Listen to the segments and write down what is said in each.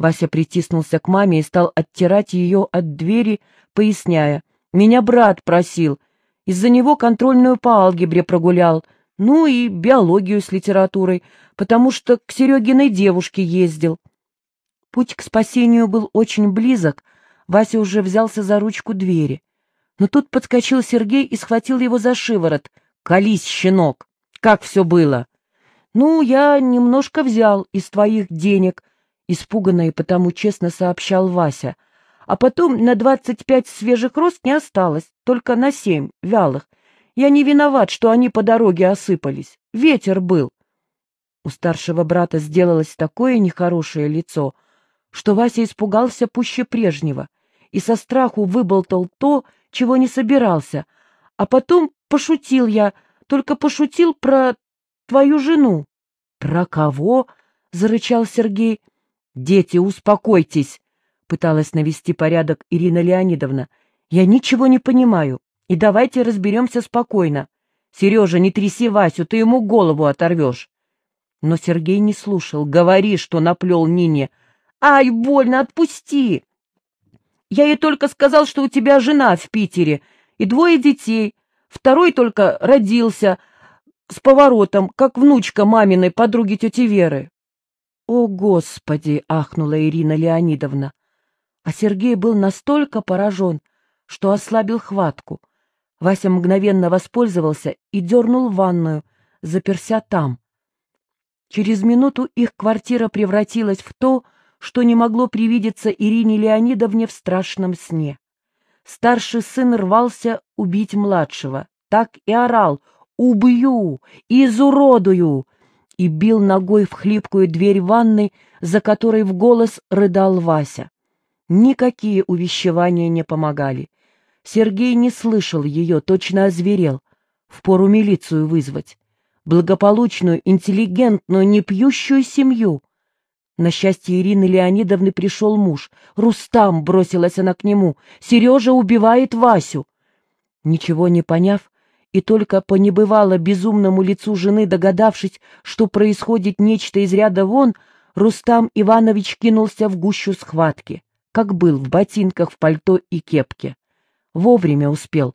Вася притиснулся к маме и стал оттирать ее от двери, поясняя. «Меня брат просил. Из-за него контрольную по алгебре прогулял, ну и биологию с литературой, потому что к Серегиной девушке ездил». Путь к спасению был очень близок, Вася уже взялся за ручку двери. Но тут подскочил Сергей и схватил его за шиворот. «Колись, щенок! Как все было?» «Ну, я немножко взял из твоих денег», — испуганно и потому честно сообщал Вася. «А потом на двадцать пять свежих роз не осталось, только на семь, вялых. Я не виноват, что они по дороге осыпались. Ветер был». У старшего брата сделалось такое нехорошее лицо, что Вася испугался пуще прежнего и со страху выболтал то, чего не собирался, а потом пошутил я, только пошутил про твою жену. — Про кого? — зарычал Сергей. — Дети, успокойтесь, — пыталась навести порядок Ирина Леонидовна. — Я ничего не понимаю, и давайте разберемся спокойно. Сережа, не тряси Васю, ты ему голову оторвешь. Но Сергей не слушал. Говори, что наплел Нине. «Ай, больно, отпусти!» Я ей только сказал, что у тебя жена в Питере и двое детей. Второй только родился с поворотом, как внучка маминой подруги тети Веры. «О, Господи!» — ахнула Ирина Леонидовна. А Сергей был настолько поражен, что ослабил хватку. Вася мгновенно воспользовался и дернул ванную, заперся там. Через минуту их квартира превратилась в то, что не могло привидеться Ирине Леонидовне в страшном сне. Старший сын рвался убить младшего, так и орал «Убью! Изуродую!» И бил ногой в хлипкую дверь ванной, за которой в голос рыдал Вася. Никакие увещевания не помогали. Сергей не слышал ее, точно озверел. Впору милицию вызвать. Благополучную, интеллигентную, непьющую семью. На счастье Ирины Леонидовны пришел муж. «Рустам!» — бросилась она к нему. «Сережа убивает Васю!» Ничего не поняв, и только по небывало безумному лицу жены догадавшись, что происходит нечто из ряда вон, Рустам Иванович кинулся в гущу схватки, как был в ботинках, в пальто и кепке. Вовремя успел,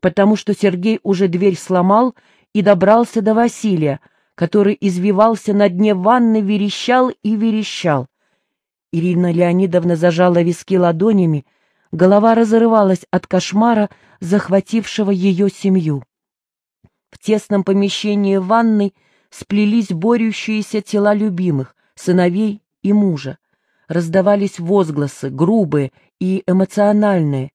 потому что Сергей уже дверь сломал и добрался до Василия, который извивался на дне ванны, верещал и верещал. Ирина Леонидовна зажала виски ладонями, голова разрывалась от кошмара, захватившего ее семью. В тесном помещении ванной сплелись борющиеся тела любимых, сыновей и мужа. Раздавались возгласы, грубые и эмоциональные.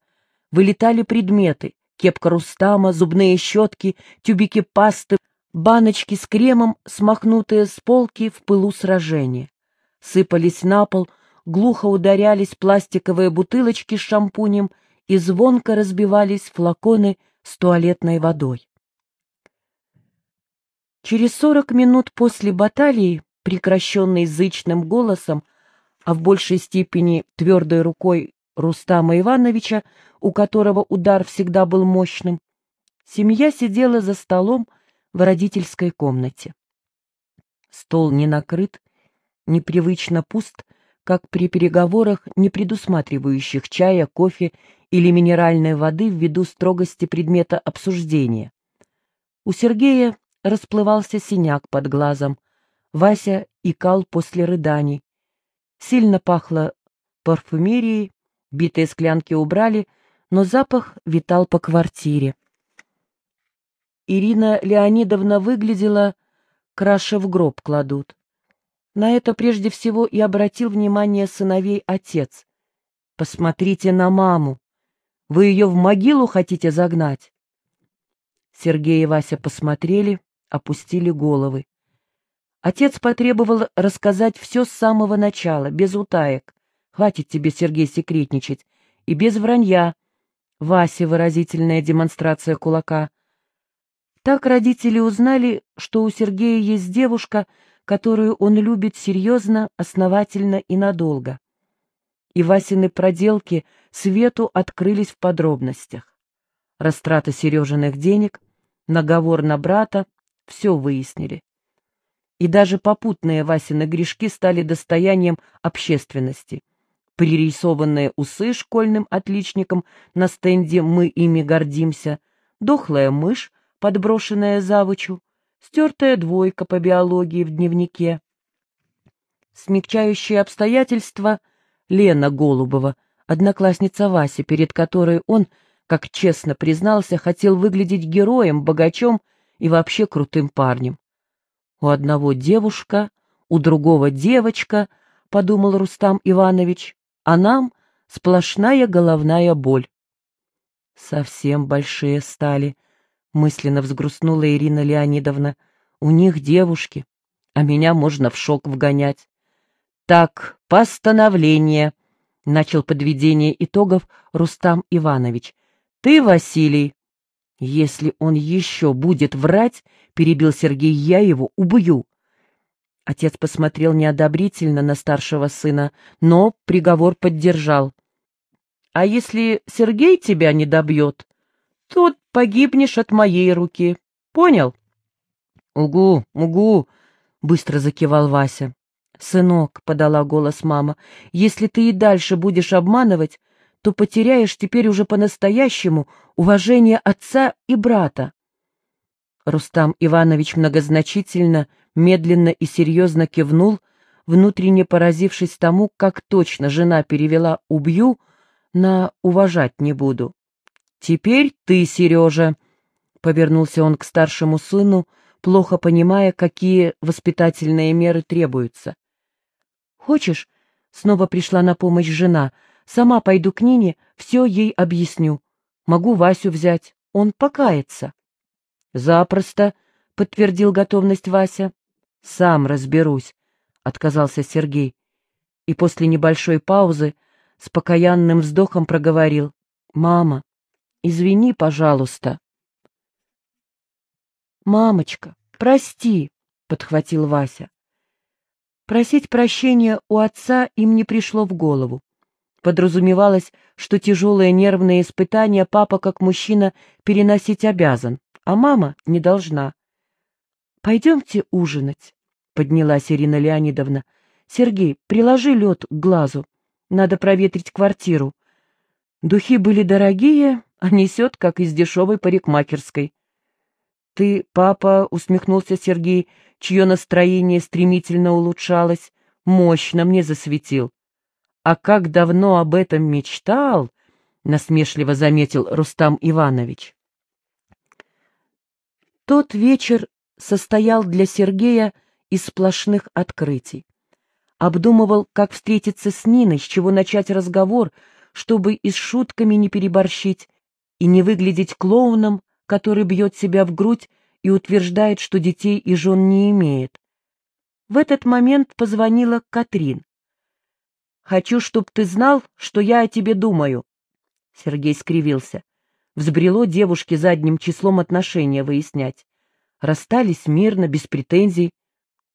Вылетали предметы — кепка Рустама, зубные щетки, тюбики пасты — баночки с кремом, смахнутые с полки в пылу сражения. Сыпались на пол, глухо ударялись пластиковые бутылочки с шампунем и звонко разбивались флаконы с туалетной водой. Через сорок минут после баталии, прекращенной зычным голосом, а в большей степени твердой рукой Рустама Ивановича, у которого удар всегда был мощным, семья сидела за столом, в родительской комнате. Стол не накрыт, непривычно пуст, как при переговорах, не предусматривающих чая, кофе или минеральной воды ввиду строгости предмета обсуждения. У Сергея расплывался синяк под глазом, Вася икал после рыданий. Сильно пахло парфюмерией, битые склянки убрали, но запах витал по квартире. Ирина Леонидовна выглядела, краше в гроб кладут. На это прежде всего и обратил внимание сыновей отец. «Посмотрите на маму! Вы ее в могилу хотите загнать?» Сергей и Вася посмотрели, опустили головы. Отец потребовал рассказать все с самого начала, без утаек. Хватит тебе, Сергей, секретничать. И без вранья. Вася выразительная демонстрация кулака — так родители узнали, что у Сергея есть девушка, которую он любит серьезно, основательно и надолго. И Васины проделки Свету открылись в подробностях. Растрата Сережиных денег, наговор на брата — все выяснили. и даже попутные Васины грешки стали достоянием общественности. Пририсованные усы школьным отличникам на стенде «Мы ими гордимся», дохлая мышь, подброшенная завучу, стертая двойка по биологии в дневнике. Смягчающие обстоятельства Лена Голубова, одноклассница Васи, перед которой он, как честно признался, хотел выглядеть героем, богачом и вообще крутым парнем. У одного девушка, у другого девочка, подумал Рустам Иванович, а нам сплошная головная боль. Совсем большие стали, мысленно взгрустнула Ирина Леонидовна. У них девушки, а меня можно в шок вгонять. Так, постановление, начал подведение итогов Рустам Иванович. Ты, Василий, если он еще будет врать, перебил Сергей, я его убью. Отец посмотрел неодобрительно на старшего сына, но приговор поддержал. «А если Сергей тебя не добьет, то погибнешь от моей руки. Понял?» «Угу, угу!» — быстро закивал Вася. «Сынок», — подала голос мама, — «если ты и дальше будешь обманывать, то потеряешь теперь уже по-настоящему уважение отца и брата. Рустам Иванович многозначительно, медленно и серьезно кивнул, внутренне поразившись тому, как точно жена перевела «убью» на «уважать не буду». «Теперь ты, Сережа», — повернулся он к старшему сыну, плохо понимая, какие воспитательные меры требуются. «Хочешь?» — снова пришла на помощь жена. «Сама пойду к Нине, все ей объясню. Могу Васю взять, он покается». «Запросто», — подтвердил готовность Вася. «Сам разберусь», — отказался Сергей. И после небольшой паузы с покаянным вздохом проговорил. «Мама, извини, пожалуйста». «Мамочка, прости», — подхватил Вася. Просить прощения у отца им не пришло в голову. Подразумевалось, что тяжелые нервные испытания папа как мужчина переносить обязан а мама не должна. «Пойдемте ужинать», — поднялась Ирина Леонидовна. «Сергей, приложи лед к глазу. Надо проветрить квартиру. Духи были дорогие, а несет, как из дешевой парикмахерской». «Ты, папа», — усмехнулся Сергей, чье настроение стремительно улучшалось, мощно мне засветил. «А как давно об этом мечтал!» — насмешливо заметил Рустам Иванович. Тот вечер состоял для Сергея из сплошных открытий. Обдумывал, как встретиться с Ниной, с чего начать разговор, чтобы и с шутками не переборщить, и не выглядеть клоуном, который бьет себя в грудь и утверждает, что детей и жен не имеет. В этот момент позвонила Катрин. «Хочу, чтоб ты знал, что я о тебе думаю». Сергей скривился взбрело девушке задним числом отношения выяснять. Расстались мирно, без претензий.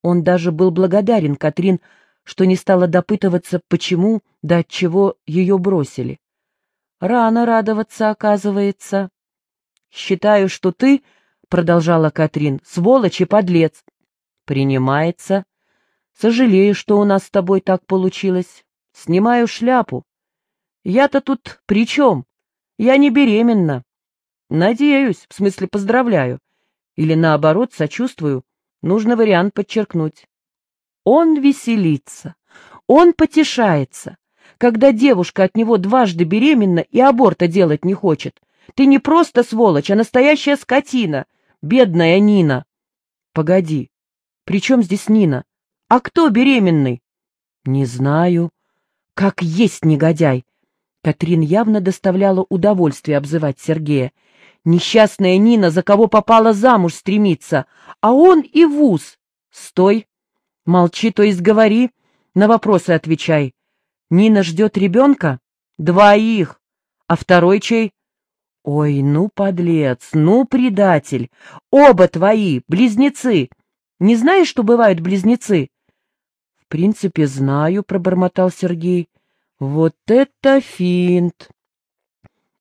Он даже был благодарен Катрин, что не стала допытываться, почему да от чего ее бросили. Рано радоваться, оказывается. «Считаю, что ты, — продолжала Катрин, — сволочь и подлец. Принимается. Сожалею, что у нас с тобой так получилось. Снимаю шляпу. Я-то тут при чем? Я не беременна. Надеюсь, в смысле поздравляю. Или наоборот, сочувствую. Нужно вариант подчеркнуть. Он веселится, он потешается. Когда девушка от него дважды беременна и аборта делать не хочет. Ты не просто сволочь, а настоящая скотина. Бедная Нина. Погоди, при чем здесь Нина? А кто беременный? Не знаю. Как есть негодяй. Катрин явно доставляла удовольствие обзывать Сергея. Несчастная Нина за кого попала замуж стремится, а он и вуз. Стой! Молчи, то есть говори, на вопросы отвечай. Нина ждет ребенка? Двоих. А второй чей? Ой, ну, подлец, ну, предатель. Оба твои, близнецы. Не знаешь, что бывают близнецы? Принципе, знаю, пробормотал Сергей. Вот это финт!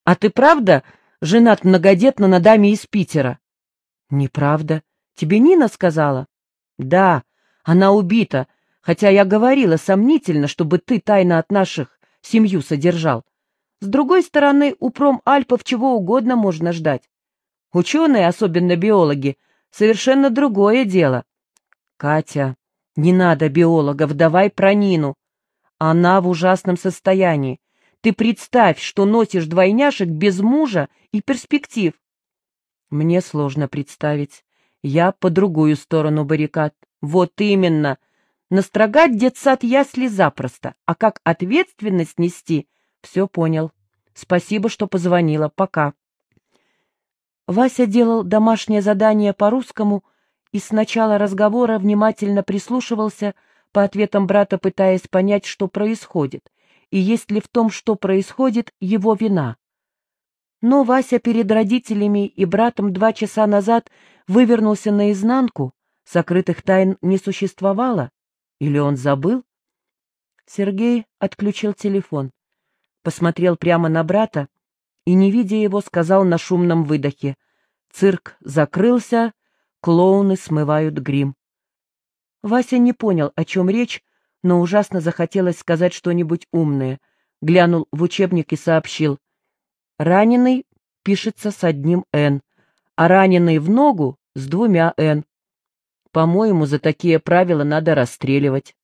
А ты правда женат многодетно на даме из Питера? Неправда. Тебе Нина сказала? Да, Она убита, хотя я говорила сомнительно, чтобы ты тайно от наших семью содержал. С другой стороны, у промальпов чего угодно можно ждать. Ученые, особенно биологи, совершенно другое дело. Катя, не надо биологов, давай про Нину. Она в ужасном состоянии. Ты представь, что носишь двойняшек без мужа и перспектив. Мне сложно представить. Я по другую сторону баррикад. Вот именно. Настрогать детсад ясли запросто, а как ответственность нести, все понял. Спасибо, что позвонила. Пока. Вася делал домашнее задание по-русскому и с начала разговора внимательно прислушивался по ответам брата, пытаясь понять, что происходит, и есть ли в том, что происходит, его вина. Но Вася перед родителями и братом два часа назад вывернулся наизнанку, сокрытых тайн не существовало, или он забыл? Сергей отключил телефон, посмотрел прямо на брата и, не видя его, сказал на шумном выдохе. Цирк закрылся, клоуны смывают грим. Вася не понял, о чем речь, но ужасно захотелось сказать что-нибудь умное. Глянул в учебник и сообщил. Раненый пишется с одним «Н», а раненый в ногу с двумя «Н». По-моему, за такие правила надо расстреливать.